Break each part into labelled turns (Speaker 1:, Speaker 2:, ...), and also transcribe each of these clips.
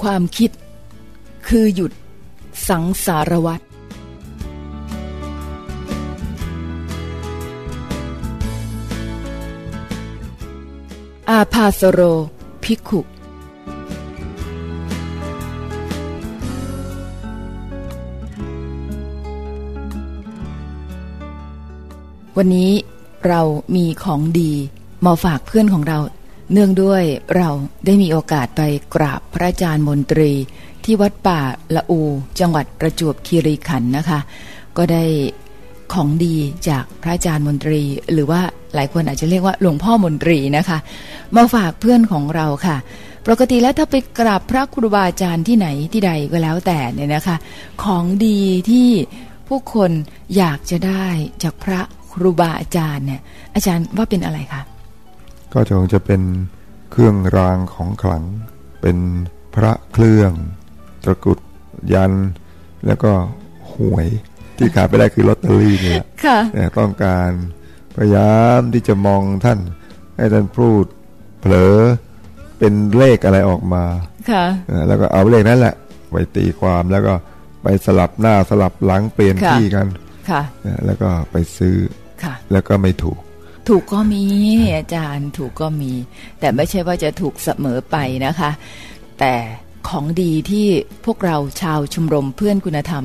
Speaker 1: ความคิด คือหยุดสังสารวัตรอาพาสโร ภิกขุวันนี้เรามีของดีมาฝากเพื่อนของเรา เนื่องด้วยเราได้มีโอกาสไปกราบพระอาจารย์มนตรี ที่วัดป่าละอู จังหวัดประจวบคีรีขันธ์นะคะ ก็ได้ของดีจากพระอาจารย์มนตรี หรือว่าหลายคนอาจจะเรียกว่าหลวงพ่อมนตรีนะคะ มาฝากเพื่อนของเราค่ะ ปกติแล้วถ้าไปกราบพระครูบาอาจารย์ที่ไหนที่ใดก็แล้วแต่เนี่ยนะคะ ของดีที่ผู้คนอยากจะได้จากพระครูบาอาจารย์เนี่ยอาจารย์ว่าเป็นอะไรคะ
Speaker 2: ก็คงจะเป็นเครื่องรางของขลัง เป็นพระเครื่องตะกรุดยัน แล้วก็หวยที่ขาดไปได้คือลอตเตอรี่เนี่ย
Speaker 1: ค่ะ
Speaker 2: แต่ต้องการพยายามที่จะมองท่าน ให้ท่านพูดเผลอเป็นเลขอะไรออกมา
Speaker 1: ค่ะ
Speaker 2: เออแล้วก็เอาเลขนั้นแหละไปตีความแล้วก็ไปสลับหน้าสลับหลังเปลี่ยน
Speaker 1: ค่ะ
Speaker 2: ที่กัน
Speaker 1: ค่ะ
Speaker 2: เออแล้วก็ไปซื้อ
Speaker 1: ค่ะ
Speaker 2: แล้วก็ไม่ถูก
Speaker 1: ถูกก็มีอาจารย์ถูกก็มี แต่ไม่ใช่ว่าจะถูกเสมอไปนะคะ แต่ของดีที่พวกเราชาวชมรมเพื่อนคุณธรรม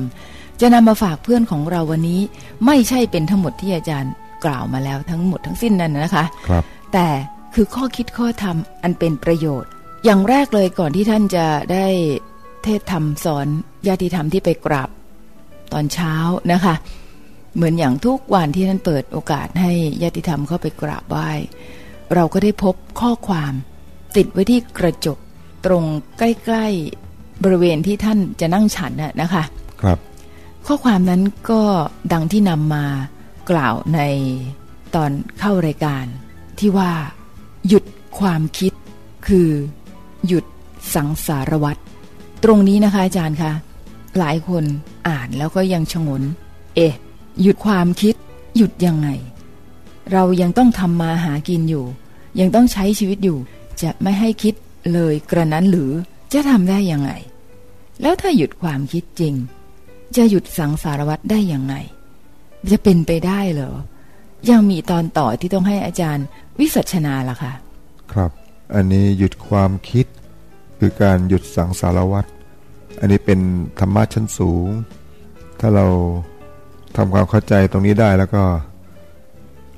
Speaker 1: จะนำมาฝากเพื่อนของเราวันนี้ ไม่ใช่เป็นทั้งหมดที่อาจารย์กล่าวมาแล้วทั้งหมดทั้งสิ้นนั่นนะคะ
Speaker 2: ครับ
Speaker 1: แต่คือข้อคิดข้อธรรมอันเป็นประโยชน์ อย่างแรกเลยก่อนที่ท่านจะได้เทศธรรมสอนญาติธรรมที่ไปกราบตอนเช้านะคะ เหมือนอย่างทุกวันที่ท่านเปิดโอกาสให้ญาติธรรมเข้าไปกราบไหว้ เราก็ได้พบข้อความ ติดไว้ที่กระจกตรงใกล้ ๆบริเวณที่ท่านจะนั่งฉันน่ะนะคะ
Speaker 2: ครับ
Speaker 1: ข้อความนั้นก็ดังที่นำมากล่าวในตอนเข้ารายการ ที่ว่า หยุดความคิดคือ หยุดสังสารวัตรตรงนี้นะคะอาจารย์คะหลายคนอ่านแล้วก็ยังชงน เอ๊ะ หยุดความคิด หยุดยังไง เรายังต้องทำมาหากินอยู่ ยังต้องใช้ชีวิตอยู่ จะไม่ให้คิดเลยกระนั้นหรือจะทำได้ยังไง แล้วถ้าหยุดความคิดจริง จะหยุดสังสารวัตรได้ยังไง จะเป็นไปได้เหรอ ยังมีตอนต่อที่ต้องให้อาจารย์วิสัชนาล่ะคะ
Speaker 2: ครับ อันนี้หยุดความคิด คือการหยุดสังสารวัตรอันนี้เป็นธรรมะชั้นสูง ถ้าเรา ทำความเข้าใจตรงนี้ได้แล้วก็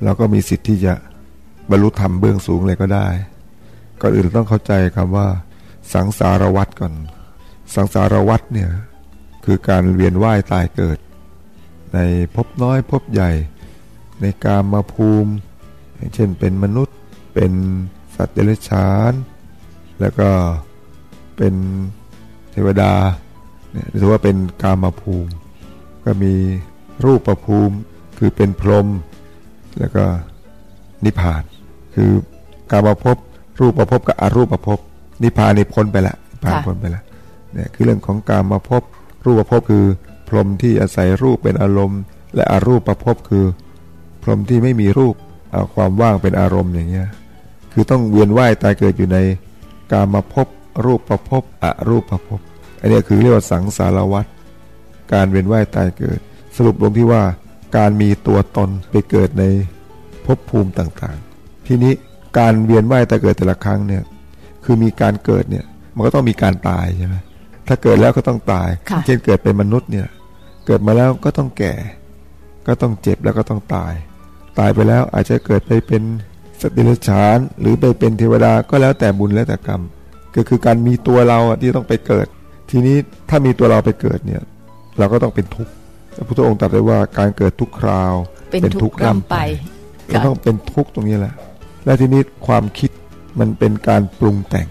Speaker 2: เราก็มีสิทธิ์ที่จะบรรลุธรรมเบื้องสูงเลยก็ได้ก่อนอื่นต้องเข้าใจคำว่า สังสารวัตรก่อน สังสารวัตรเนี่ยคือการเวียนว่ายตายเกิด ในภพน้อยภพใหญ่ ในกามมาภูมิ เช่นเป็นมนุษย์เป็นสัตว์เดรัจฉาน แล้วก็เป็นเทวดาเนี่ยถือว่าเป็นกามาภูมิ ก็มี รูปประภูมิคือเป็นพรหมแล้วก็นิพพาน คือกามาภพรูปประภพกับอรูปประภพนิพพานนี่พ้นไปละนิพพาน
Speaker 1: ค่ะ
Speaker 2: พ้นไปละเนี่ยคือเรื่องของกามาภพรูปประภพคือ พรหมที่อาศัยรูปเป็นอารมณ์ และอรูปประภพคือ พรหมที่ไม่มีรูปเอาความว่างเป็นอารมณ์อย่างเงี้ยคือต้องเวียนว่ายตายเกิดอยู่ในกามาภพรูปประภพอรูปประภพอันเนี้ยคือเรียกว่าสังสารวัฏการเวียนว่ายตายเกิด สรุปลงที่ว่าการมีตัวตนไปเกิดในภพภูมิต่างๆ ทีนี้การเวียนว่ายตายเกิดแต่ละครั้งเนี่ยคือมีการเกิดเนี่ยมันก็ต้องมีการตายใช่ไหมถ้าเกิดแล้วก็ต้องตาย
Speaker 1: ค่ะ
Speaker 2: เช่นเกิดเป็นมนุษย์เนี่ยเกิดมาแล้วก็ต้องแก่ ก็ต้องเจ็บแล้วก็ต้องตาย ตายไปแล้วอาจจะเกิดไปเป็นสัตว์เดรัจฉานหรือไปเป็นเทวดาก็แล้วแต่บุญแล้วแต่กรรม ก็คือการมีตัวเราอะที่ต้องไปเกิด ทีนี้ถ้ามีตัวเราไปเกิดเนี่ยเราก็ต้องเป็นทุกข์ พระพุทธองค์ตรัสไว้ว่าการเกิดทุกคราว
Speaker 1: เป็นทุกข์ร่ำไป
Speaker 2: มันต้องเป็นทุกข์ตรงนี้แหละ และทีนี้ความคิดมันเป็นการปรุงแต่ง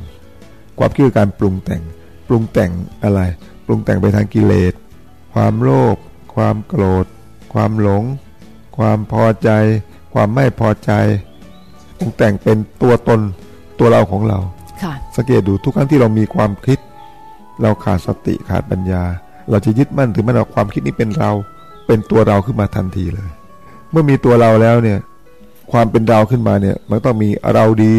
Speaker 2: ความคิดคือการปรุงแต่ง ปรุงแต่งอะไร ปรุงแต่งไปทางกิเลส ความโลภความโกรธ ความหลง ความพอใจ ความไม่พอใจ ปรุงแต่งเป็นตัวตนตัวเราของเรา
Speaker 1: ค่ะ
Speaker 2: สังเกตดูทุกครั้งที่เรามีความคิด เราขาดสติขาดปัญญา เราจะยึดมั่นถือมั่นว่าความคิดนี้เป็นเรา เป็นตัวเราขึ้นมาทันทีเลย เมื่อมีตัวเราแล้วเนี่ย ความเป็นเราขึ้นมาเนี่ย มันต้องมีเราดี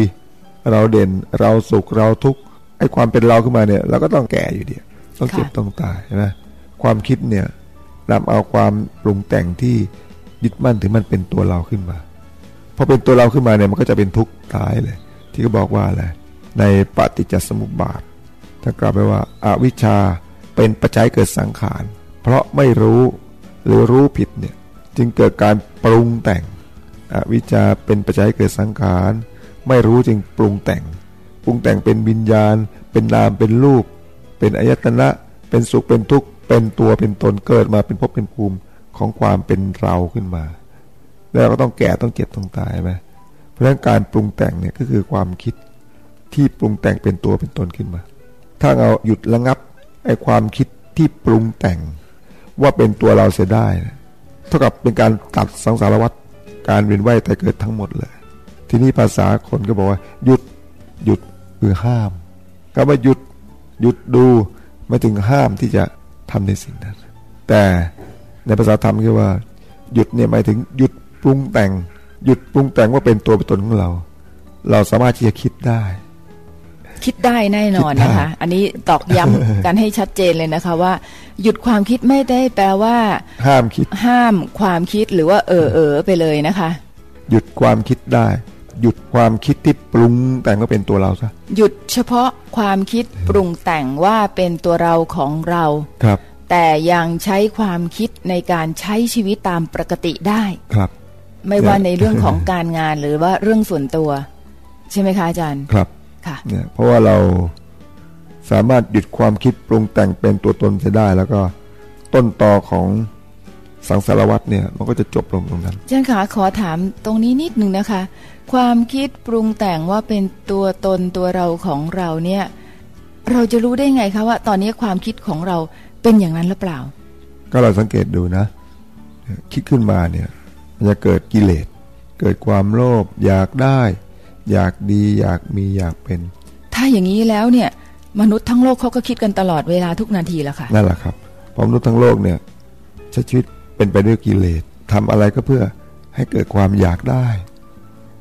Speaker 2: เราเด่น เราสุขเราทุกข์ไอ้ความเป็นเราขึ้นมาเนี่ย เราก็ต้องแก่อยู่ดีต้องเจ็บ
Speaker 1: ค่ะ
Speaker 2: ต้องตายใช่ไหมความคิดเนี่ยนำเอาความปรุงแต่งที่ยึดมั่นถึงมันเป็นตัวเราขึ้นมาพอเป็นตัวเราขึ้นมาเนี่ยมันก็จะเป็นทุกข์ตายเลย ที่เขาบอกว่าอะไรในปฏิจจสมุปบาทถ้ากล่าวไปว่าอาวิชชา เป็นปัจจัยเกิดสังขาร เพราะไม่รู้หรือรู้ผิดเนี่ยจึงเกิดการปรุงแต่งอวิชชาเป็นปัจจัยเกิดสังขาร ไม่รู้จึงปรุงแต่ง ปรุงแต่งเป็นวิญญาณ เป็นนามเป็นรูป เป็นอายตนะ เป็นสุขเป็นทุกข์เป็นตัวเป็นตนเกิดมาเป็นภพเป็นภูมิของความเป็นเราขึ้นมา แล้วก็ต้องแก่ต้องเจ็บต้องตายไหมเพราะฉะนั้นการปรุงแต่งเนี่ยก็คือความคิดที่ปรุงแต่งเป็นตัวเป็นตนขึ้นมา ถ้าเราหยุดระงับ ไอ้ความคิดที่ปรุงแต่งว่าเป็นตัวเราเสียได้ เท่ากับเป็นการตัดสังสารวัฏการเวียนว่ายแต่เกิดทั้งหมดเลย ทีนี้ภาษาคนก็บอกว่า หยุดหยุดคือห้ามคำว่าหยุดหยุดดูไม่ถึงห้ามที่จะทำในสิ่งนั้น แต่ในภาษาธรรมคือว่า หยุดเนี่ยหมายถึงหยุดปรุงแต่ง หยุดปรุงแต่งว่าเป็นตัวเป็นตนของเรา เราสามารถที่จะคิดได้
Speaker 1: คิดได้แน่นอน
Speaker 2: คิดได้
Speaker 1: นะคะ อันนี้ตอกย้ำกันให้ชัดเจนเลยนะคะว่า หยุดความคิดไม่ได้แปลว่า
Speaker 2: ห้ามคิด
Speaker 1: ห้ามความคิดหรือว่าเออเออไปเลยนะคะ
Speaker 2: หยุดความคิดได้ หยุดความคิดที่ปรุงแต่งว่าเป็นตัวเราซะ
Speaker 1: หยุดเฉพาะความคิดปรุงแต่งว่าเป็นตัวเราของเรา
Speaker 2: ครับ
Speaker 1: แต่ยังใช้ความคิดในการใช้ชีวิตตามปกติได้
Speaker 2: ครับ
Speaker 1: ไม่ว่า
Speaker 2: เนี่ย
Speaker 1: ในเรื่องของการงานหรือว่าเรื่องส่วนตัว ใช่ไหมคะอาจารย์
Speaker 2: ครับ
Speaker 1: ค่ะ
Speaker 2: เนี่ยเพราะว่าเราสามารถหยุดความคิดปรุงแต่งเป็นตัวตนเสียได้ แล้วก็ต้นตอของสังสารวัตรเนี่ยมันก็จะจบลงตรงนั้น
Speaker 1: อาจารย์ขาขอถามตรงนี้นิดหนึ่งนะคะ ความคิดปรุงแต่งว่าเป็นตัวตนตัวเราของเราเนี่ย เราจะรู้ได้ไงคะว่า ตอนนี้ความคิดของเราเป็นอย่างนั้นหรือเปล่า
Speaker 2: ก็เราสังเกตดูนะ คิดขึ้นมาเนี่ยมันจะเกิดกิเลสเกิดความโลภอยากได้ อยากดีอยากมีอยากเป็น
Speaker 1: ถ้าอย่างนี้แล้วเนี่ย มนุษย์ทั้งโลกเขาก็คิดกันตลอดเวลาทุกนาทีแล้วค่ะ
Speaker 2: นั่นแหละครับเพราะมนุษย์ทั้งโลกเนี่ยใช้ชีวิตเป็นไปด้วยกิเลสทำอะไรก็เพื่อให้เกิดความอยากได้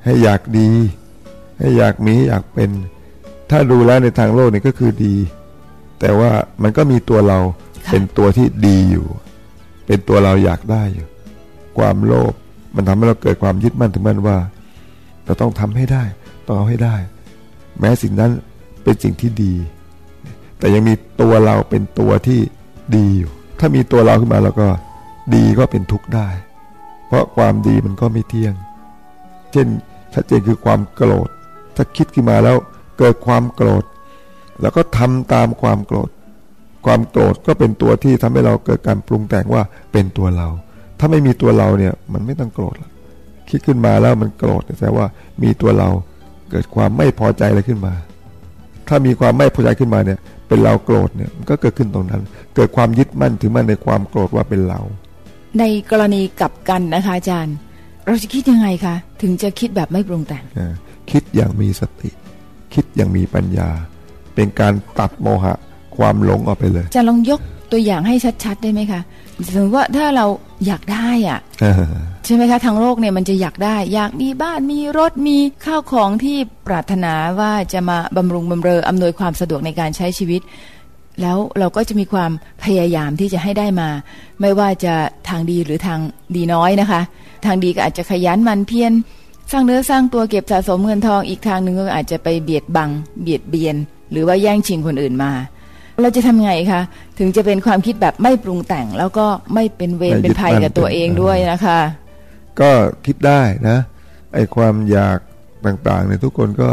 Speaker 2: ให้อยากดี ให้อยากมีอยากเป็น ถ้าดูแล้วในทางโลกเนี่ยก็คือดี แต่ว่ามันก็มีตัวเรา
Speaker 1: ค่ะ
Speaker 2: เป็นตัวที่ดีอยู่ เป็นตัวเราอยากได้อยู่ ความโลภมันทำให้เราเกิดความยึดมั่นถึงมั่นว่า เราต้องทำให้ได้ ต้องเอาให้ได้ แม้สิ่งนั้นเป็นสิ่งที่ดี แต่ยังมีตัวเราเป็นตัวที่ดีอยู่ ถ้ามีตัวเราขึ้นมาแล้วก็ดีก็เป็นทุกข์ได้ เพราะความดีมันก็ไม่เที่ยง เช่นชัดเจนคือความโกรธ ถ้าคิดขึ้นมาแล้วเกิดความโกรธ แล้วก็ทำตามความโกรธ ความโกรธก็เป็นตัวที่ทำให้เราเกิดการปรุงแต่งว่าเป็นตัวเรา ถ้าไม่มีตัวเราเนี่ยมันไม่ต้องโกรธหรอก คิดขึ้นมาแล้วมันโกรธแสดงว่ามีตัวเราเกิดความไม่พอใจอะไรขึ้นมา ถ้ามีความไม่พอใจขึ้นมาเนี่ย เป็นเราโกรธเนี่ยมันก็เกิดขึ้นตรงนั้น เกิดความยึดมั่นถือมั่นในความโกรธว่าเป็นเรา
Speaker 1: ในกรณีกลับกันนะคะอาจารย์ เราจะคิดยังไงคะถึงจะคิดแบบไม่ปรุงแต่ง
Speaker 2: นะคิดอย่างมีสติ คิดอย่างมีปัญญา เป็นการตัดโมหะความหลงออกไปเลย
Speaker 1: จะลองยกตัวอย่างให้ชัดๆได้ไหมคะสมมติว่าถ้าเราอยากได้อะ ใช่ไหมคะทางโลกเนี่ยมันจะอยากได้ อยากมีบ้านมีรถมีข้าวของที่ปรารถนาว่าจะมาบำรุงบำเรออำนวยความสะดวกในการใช้ชีวิต แล้วเราก็จะมีความพยายามที่จะให้ได้มา ไม่ว่าจะทางดีหรือทางดีน้อยนะคะ ทางดีก็อาจจะขยันมันเพียรสร้างเนื้อสร้างตัวเก็บสะสมเงินทองอีกทางหนึ่งก็อาจจะไปเบียดบัง เบียดเบียน หรือว่าแย่งชิงคนอื่นมา เราจะทำไงคะถึงจะเป็นความคิดแบบไม่ปรุงแต่ง แล้วก็ไม่เป็นเวรเป็นภัยกับตัวเองด้วยนะคะ
Speaker 2: ก็คิดได้นะไอความอยากต่างๆเนี่ยทุกคนก็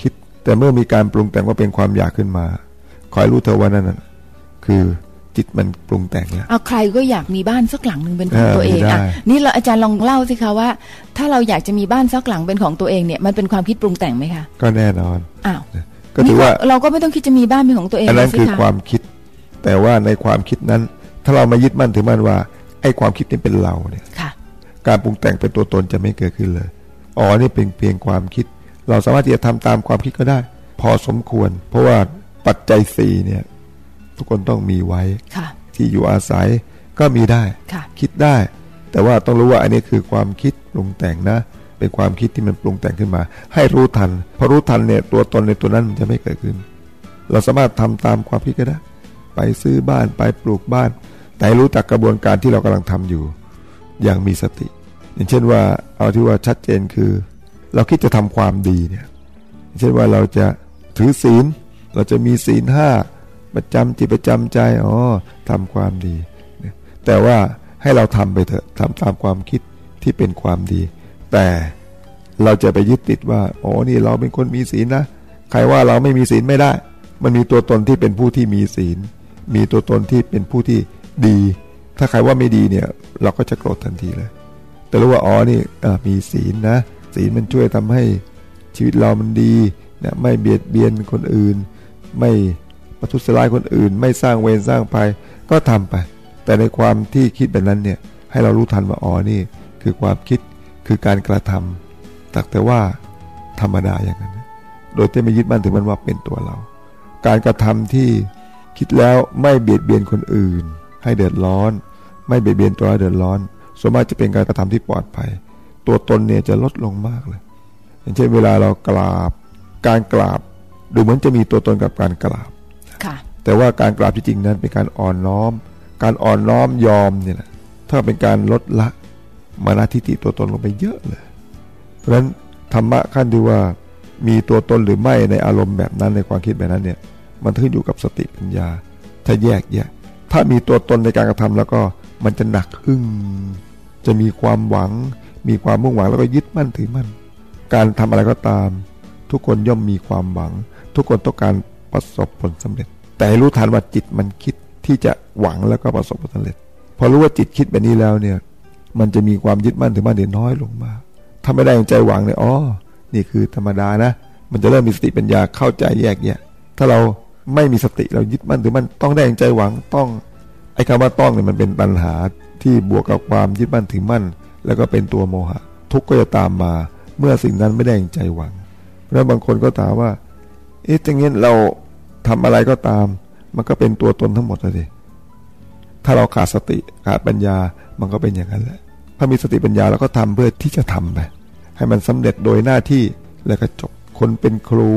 Speaker 2: คิดแต่เมื่อมีการปรุงแต่งว่าเป็นความอยากขึ้นมาคอยรู้เธอะว่านั่นน่ะคือจิตมันปรุงแต่งแล้ว
Speaker 1: เอาใครก็อยากมีบ้านสักหลังหนึ่งเป็นของ
Speaker 2: เออ
Speaker 1: ตัวเอง
Speaker 2: มีได้
Speaker 1: อะนี่เราอาจารย์ลองเล่าสิคะว่า ถ้าเราอยากจะมีบ้านสักหลังเป็นของตัวเองเนี่ยมันเป็นความคิดปรุงแต่งไหมคะ
Speaker 2: ก็แน่นอน
Speaker 1: อ้าว
Speaker 2: ก็ถือว่า
Speaker 1: นี่เราก็ไม่ต้องคิดจะมีบ้านเป็นของตัวเอง
Speaker 2: อันนั้น
Speaker 1: เลยสิ
Speaker 2: คือ
Speaker 1: คะ
Speaker 2: ความคิด แต่ว่าในความคิดนั้น ถ้าเรามายึดมั่นถือมั่นว่าไอ้ความคิดนี้เป็นเราเนี่ย
Speaker 1: ค่ะ
Speaker 2: การปรุงแต่งเป็นตัวตนจะไม่เกิดขึ้นเลย อ๋อ นี่เป็นเพียงความคิด เราสามารถที่จะทำตามความคิดก็ได้ พอสมควร เพราะว่าปัจจัยสี่เนี่ย ทุกคนต้องมีไว้
Speaker 1: ค่ะ
Speaker 2: ที่อยู่อาศัยก็มีได้
Speaker 1: ค่ะ
Speaker 2: คิดได้ แต่ว่าต้องรู้ว่าอันนี้คือความคิดปรุงแต่งนะ เป็นความคิดที่มันปรุงแต่งขึ้นมา ให้รู้ทัน พอรู้ทันเนี่ยตัวตนในตัวนั้นมันจะไม่เกิดขึ้น เราสามารถทำตามความคิดก็ได้ ไปซื้อบ้านไปปลูกบ้าน แต่รู้จักกระบวนการที่เรากำลังทำอยู่ อย่างมีสติ อย่างเช่นว่าเอาที่ว่าชัดเจนคือ เราคิดจะทำความดีเนี่ยเช่นว่าเราจะถือศีล เราจะมีศีลห้าประจำจิตประจำใจอ๋อทำความดี แต่ว่าให้เราทำไปเถอะทำตามความคิดที่เป็นความดี แต่เราจะไปยึดติดว่าอ๋อนี่เราเป็นคนมีศีลนะใครว่าเราไม่มีศีลไม่ได้ มันมีตัวตนที่เป็นผู้ที่มีศีล มีตัวตนที่เป็นผู้ที่ดี ถ้าใครว่าไม่ดีเนี่ย เราก็จะโกรธทันทีเลย แต่รู้ว่าอ๋อนี่มีศีลนะ ศีลมันช่วยทำให้ชีวิตเรามันดีนะไม่เบียดเบียนคนอื่น ไม่ประทุษร้ายคนอื่น ไม่สร้างเวรสร้างภัยก็ทำไป แต่ในความที่คิดแบบนั้นเนี่ยให้เรารู้ทันว่าอ๋อนี่คือความคิดคือการกระทำแต่แต่ว่าธรรมดาอย่างนั้น โดยที่ไม่ยึดมั่นถึงมันว่าเป็นตัวเรา การกระทำที่คิดแล้วไม่เบียดเบียนคนอื่น ให้เดือดร้อน ไม่เบียดเบียนตัวเราเดือดร้อนส่วนมากจะเป็นการกระทำที่ปลอดภัย ตัวตนเนี่ยจะลดลงมากเลย อย่างเช่นเวลาเรากราบ การกราบ ดูเหมือนจะมีตัวตนกับการกราบแต่ว่าการกราบที่จริงนั้นเป็นการอ่อนน้อม การอ่อนน้อมยอมเนี่ยแหละถ้าเป็นการลดละมานาทิฏฐิตัวตนลงไปเยอะเลย เพราะฉะนั้นธรรมะขั้นที่ว่ามีตัวตนหรือไม่ในอารมณ์แบบนั้นในความคิดแบบนั้นเนี่ยมันขึ้นอยู่กับสติปัญญา ถ้าแยกแยกถ้ามีตัวตนในการกระทำแล้วก็ มันจะหนักอึ้งจะมีความหวัง มีความมุ่งหวังแล้วก็ยึดมั่นถือมั่น การทำอะไรก็ตาม ทุกคนย่อมมีความหวัง ทุกคนต้องการประสบผลสำเร็จ แต่รู้ทันว่าจิตมันคิดที่จะหวังแล้วก็ประสบผลสำเร็จ พอรู้ว่าจิตคิดแบบนี้แล้วเนี่ย มันจะมีความยึดมั่นถือมั่นเดน้อยลงมาถ้าไม่ได้ใจหวังเนี่ยอ๋อนี่คือธรรมดานะ มันจะเริ่มมีสติปัญญาเข้าใจแยกแยะถ้าเราไม่มีสติเรายึดมั่นหรือมั่นต้องได้ใจหวังต้อง อ้คำว่าต้องเนี่ยมันเป็นปัญหาที่บวกกับความยึดมั่นถือมั่น แล้วก็เป็นตัวโมหะ ทุกข์ก็จะตามมา เมื่อสิ่งนั้นไม่ได้อย่างใจหวัง แล้วบางคนก็ถามว่าเอ๊ะอย่างนี้เราทำอะไรก็ตาม มันก็เป็นตัวตนทั้งหมดเลยถ้าเราขาดสติขาดปัญญามันก็เป็นอย่างนั้นแหละถ้ามีสติปัญญาเราก็ทำเพื่อที่จะทำไปให้มันสำเร็จโดยหน้าที่แล้วก็จบคนเป็นครู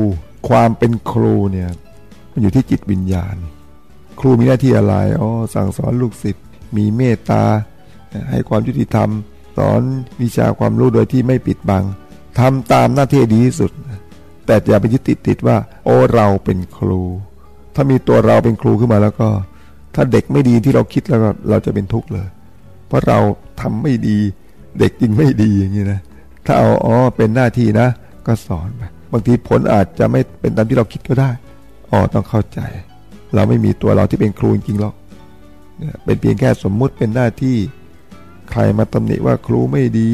Speaker 2: ความเป็นครูเนี่ยมันอยู่ที่จิตวิญญาณ ครูมีหน้าที่อะไรอ๋อสั่งสอนลูกศิษย์มีเมตตา ให้ความยุติธรรม สอนวิชาความรู้โดยที่ไม่ปิดบังทำตามหน้าที่ดีที่สุด แต่อย่าไปยึดติดติดว่า โอ้เราเป็นครู ถ้ามีตัวเราเป็นครูขึ้นมาแล้วก็ ถ้าเด็กไม่ดีที่เราคิดแล้วก็เราจะเป็นทุกข์เลย เพราะเราทำไม่ดี เด็กจริงไม่ดีอย่างนี้นะถ้าเอาอ๋อเป็นหน้าที่นะ ก็สอนไปบางทีผลอาจจะไม่เป็นตามที่เราคิดก็ได้อ๋อต้องเข้าใจ เราไม่มีตัวเราที่เป็นครูจริงๆหรอกเป็นเพียงแค่สมมุติเป็นหน้าที่ใครมาตำหนิว่าครูไม่ดี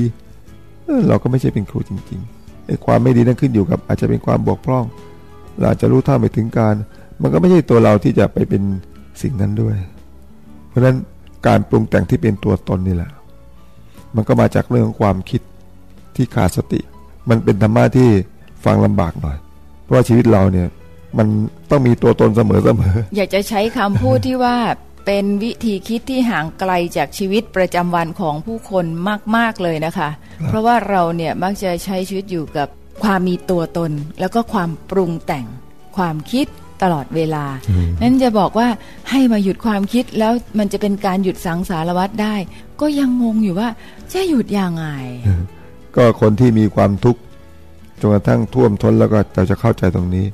Speaker 2: เราก็ไม่ใช่เป็นครูจริงๆไอ้ความไม่ดีนั้นขึ้นอยู่กับ อาจจะเป็นความบกพร่อง เราจะรู้เท่าไม่ถึงการ มันก็ไม่ใช่ตัวเราที่จะไปเป็นสิ่งนั้นด้วย เพราะฉะนั้นการปรุงแต่งที่เป็นตัวตนนี่แหละ มันก็มาจากเรื่องของความคิดที่ขาดสติ มันเป็นธรรมะที่ฟังลำบากหน่อย เพราะว่าชีวิตเราเนี่ยมัน ต้องมีตัวตนเสมอเสมอ
Speaker 1: อยากจะใช้คำพูดที่ว่าเป็นวิธีคิดที่ห่างไกลจากชีวิตประจำวันของผู้คนมาก ๆ เลยนะคะ เพราะว่าเราเนี่ยมักจะใช้ชีวิตอยู่กับความมีตัวตน แล้วก็ความปรุงแต่งความคิดตลอดเวลา นั้นจะบอกว่าให้มาหยุดความคิดแล้วมันจะเป็นการหยุดสังสารวัตรได้ ก็ยังงงอยู่ว่าจะหยุดยังไง
Speaker 2: ก็คนที่มีความทุกข์ จนกระทั่งท่วมท้นแล้วก็เราจะเข้าใจตรงนี้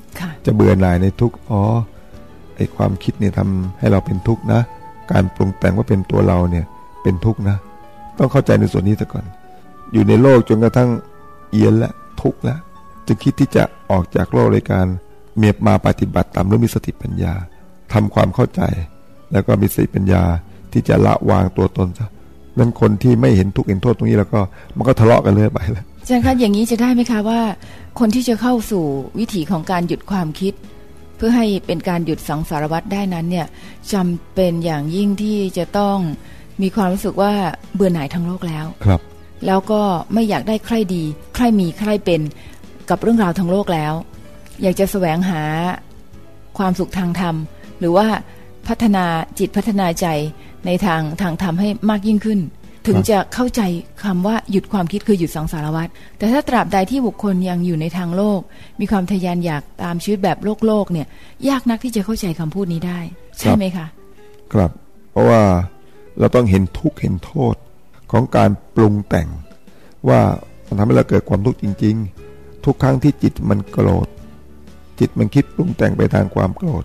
Speaker 2: จะเบื่อหน่ายในทุกข์อ๋อไอความคิดเนี่ยทำให้เราเป็นทุกข์นะ การปรุงแต่งว่าเป็นตัวเราเนี่ยเป็นทุกข์นะ ต้องเข้าใจในส่วนนี้ซะก่อน อยู่ในโลกจนกระทั่งเอียนและทุกข์แล้วจะคิดที่จะออกจากโลกในการเมียบมาปฏิบัติตามด้วยมีสติปัญญาทำความเข้าใจ แล้วก็มีสติปัญญาที่จะละวางตัวตนซะนั้นคนที่ไม่เห็นทุกข์เห็นโทษตรงนี้แล้วก็มันก็ทะเลาะกันเลยไปแล้ว
Speaker 1: อาจารย์คะอย่างนี้จะได้ไหมคะว่า คนที่จะเข้าสู่วิถีของการหยุดความคิด เพื่อให้เป็นการหยุดสังสารวัตรได้นั้นเนี่ยจำเป็นอย่างยิ่งที่จะต้องมีความรู้สึกว่าเบื่อหน่ายทั้งโลกแล้ว
Speaker 2: ครับ
Speaker 1: แล้วก็ไม่อยากได้ใครดี ใครมีใครเป็นกับเรื่องราวทั้งโลกแล้ว อยากจะแสวงหาความสุขทางธรรม หรือว่าพัฒนาจิตพัฒนาใจในทางทางธรรมให้มากยิ่งขึ้น ถึงจะเข้าใจคำว่าหยุดความคิดคือหยุดสังสารวัตรแต่ถ้าตราบใดที่บุคคลยังอยู่ในทางโลก มีความทะยานอยากตามชีวิตแบบโลกโลกเนี่ยยากนักที่จะเข้าใจคำพูดนี้ได้ ใช่ไหมคะ
Speaker 2: ครับ เพราะว่าเราต้องเห็นทุกข์เห็นโทษของการปรุงแต่ง ว่ามันทำให้เราเกิดความทุกข์จริง ๆ ทุกครั้งที่จิตมันโกรธ จิตมันคิดปรุงแต่งไปทางความโกรธ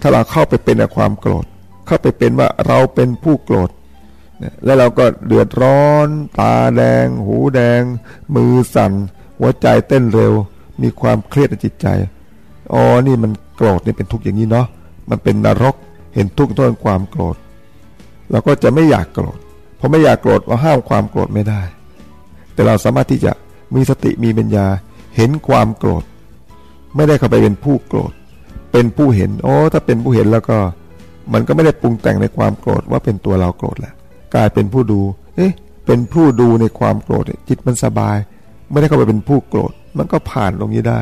Speaker 2: ถ้าเราเข้าไปเป็นกับความโกรธ เข้าไปเป็นว่าเราเป็นผู้โกรธ แล้วเราก็เดือดร้อน ตาแดง หูแดง มือสั่น หัวใจเต้นเร็ว มีความเครียดในจิตใจอ๋อนี่มันโกรธนี่เป็นทุกข์อย่างนี้เนาะมันเป็นนรกเห็นทุกข์ต้นความโกรธเราก็จะไม่อยากโกรธพอไม่อยากโกรธเราห้ามความโกรธไม่ได้ แต่เราสามารถที่จะมีสติมีปัญญาเห็นความโกรธ ไม่ได้เข้าไปเป็นผู้โกรธ เป็นผู้เห็นโอ้ถ้าเป็นผู้เห็นแล้วก็ มันก็ไม่ได้ปรุงแต่งในความโกรธว่าเป็นตัวเราโกรธแหละ กลายเป็นผู้ดู เอ๊ะ เป็นผู้ดูในความโกรธจิตมันสบาย ไม่ได้เข้าไปเป็นผู้โกรธ มันก็ผ่านตรงนี้ได้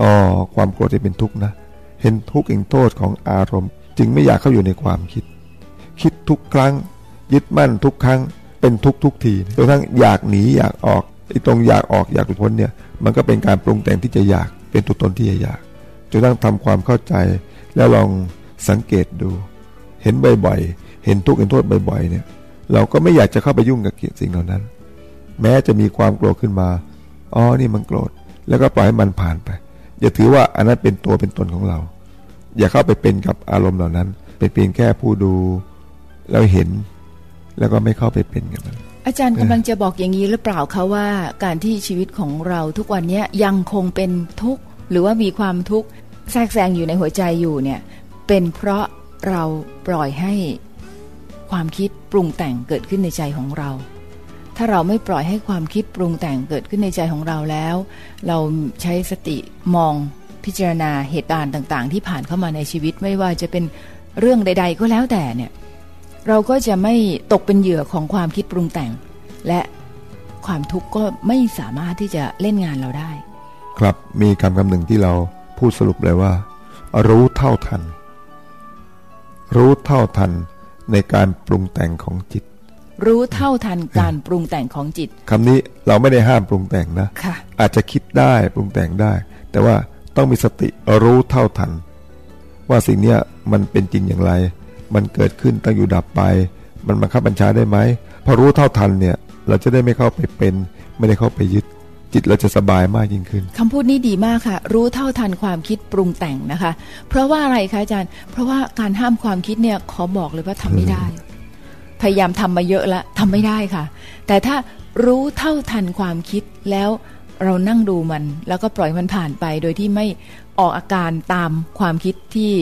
Speaker 2: อ๋อความโกรธจะเป็นทุกข์นะ เห็นทุกข์เห็นโทษของอารมณ์ จึงไม่อยากเข้าอยู่ในความคิด คิดทุกครั้ง ยึดมั่นทุกครั้ง เป็นทุกทุกทีจนทั้งอยากหนีอยากออกไอ้ตรงอยากออกอยากหลุดพ้นเนี่ย มันก็เป็นการปรุงแต่งที่จะอยากเป็นตัวตนที่จะอยากจนทั้งทำความเข้าใจ แล้วลองสังเกตดู เห็นบ่อยๆ เห็นทุกข์เห็นโทษบ่อยๆเนี่ย เราก็ไม่อยากจะเข้าไปยุ่งกับเกี่ยวสิ่งเหล่านั้น แม้จะมีความโกรธขึ้นมาอ๋อนี่มันโกรธแล้วก็ปล่อยให้มันผ่านไปอย่าถือว่าอันนั้นเป็นตัวเป็นตนของเรา อย่าเข้าไปเป็นกับอารมณ์เหล่านั้น เป็นเพียงแค่ผู้ดูแล้วเห็น แล้วก็ไม่เข้าไปเป็นกับมัน
Speaker 1: อาจารย์กำลังจะบอกอย่างนี้หรือเปล่าคะว่า การที่ชีวิตของเราทุกวันนี้ยังคงเป็นทุกข์หรือว่ามีความทุกข์แทรกแซงอยู่ในหัวใจอยู่เนี่ย เป็นเพราะเราปล่อยให้ ความคิดปรุงแต่งเกิดขึ้นในใจของเรา ถ้าเราไม่ปล่อยให้ความคิดปรุงแต่งเกิดขึ้นในใจของเราแล้ว เราใช้สติมองพิจารณาเหตุการณ์ต่างๆ ที่ผ่านเข้ามาในชีวิตไม่ว่าจะเป็นเรื่องใด ๆ ก็แล้วแต่เนี่ยเราก็จะไม่ตกเป็นเหยื่อของความคิดปรุงแต่ง และความทุกข์ก็ไม่สามารถที่จะเล่นงานเราได้
Speaker 2: ครับมีคำคำหนึ่งที่เราพูดสรุปเลยว่า รู้เท่าทัน รู้เท่าทัน ในการปรุงแต่งของจิต
Speaker 1: รู้เท่าทันการปรุงแต่งของจิต
Speaker 2: คำนี้เราไม่ได้ห้ามปรุงแต่งนะ
Speaker 1: ค่ะ
Speaker 2: อาจจะคิดได้ปรุงแต่งได้ แต่ว่าต้องมีสติรู้เท่าทัน ว่าสิ่งเนี้ยมันเป็นจริงอย่างไร มันเกิดขึ้นตั้งอยู่ดับไป มันบังคับบัญชาได้ไหมพอรู้เท่าทันเนี่ย เราจะได้ไม่เข้าไปเป็น ไม่ได้เข้าไปยึด จิตเราจะสบายมากยิ่งขึ้น
Speaker 1: คำพูดนี้ดีมากค่ะ รู้เท่าทันความคิดปรุงแต่งนะคะ เพราะว่าอะไรคะอาจารย์ เพราะว่าการห้ามความคิดเนี่ยขอบอกเลยว่าทำไม่ได้ พยายามทำมาเยอะแล้วทำไม่ได้ค่ะ แต่ถ้ารู้เท่าทันความคิดแล้วเรานั่งดูมัน แล้วก็ปล่อยมันผ่านไป โดยที่ไม่ออกอาการตามความคิดที่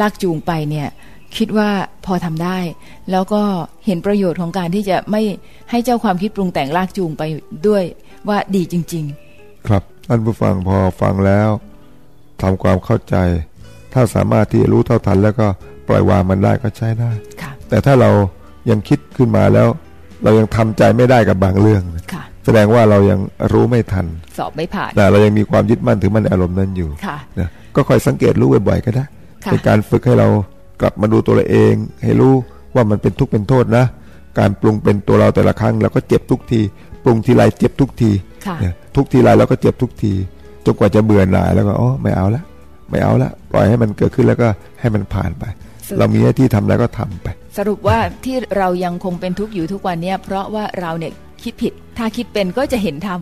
Speaker 1: ลากจูงไปเนี่ยคิดว่าพอทำได้ แล้วก็เห็นประโยชน์ของการที่จะไม่ให้เจ้าความคิดปรุงแต่งลากจูงไปด้วย ว่าดีจริง ๆ
Speaker 2: ครับท่านผู้ฟังพอฟังแล้วทำความเข้าใจ ถ้าสามารถที่จะรู้เท่าทันแล้วก็ปล่อยวางมันได้ก็ใช้ได้
Speaker 1: ค่ะ
Speaker 2: แต่ถ้าเรายังคิดขึ้นมาแล้ว เรายังทำใจไม่ได้กับบางเรื่อง
Speaker 1: ค่ะ
Speaker 2: แสดงว่าเรายังรู้ไม่ทัน
Speaker 1: สอบไม่ผ่าน
Speaker 2: แต่เรายังมีความยึดมั่นถือมั่นในอารมณ์นั้นอยู่
Speaker 1: ค่ะ
Speaker 2: นะก็คอยสังเกตรู้บ่อยๆก็ได้
Speaker 1: ค่ะ
Speaker 2: เป็นการฝึกให้เรากลับมาดูตัวเราเอง ให้รู้ว่ามันเป็นทุกข์เป็นโทษนะ การปรุงเป็นตัวเราแต่ละครั้งเราก็เจ็บทุกที ปรุงทีไรเจ็บทุกที
Speaker 1: ค่ะ
Speaker 2: เนี่ยทุกทีไรเราก็เจ็บทุกทีจนกว่าจะเบื่อหน่ายแล้วก็อ๋อไม่เอาละไม่เอาละปล่อยให้มันเกิดขึ้นแล้วก็ให้มันผ่านไป
Speaker 1: สรุป
Speaker 2: เรามีหน้าที่ทำแล้วก็ทำไป
Speaker 1: สรุปว่าที่เรายังคงเป็นทุกข์อยู่ทุกวันเนี้ยเพราะว่าเราเนี่ยคิดผิด ถ้าคิดเป็นก็จะเห็นธรรม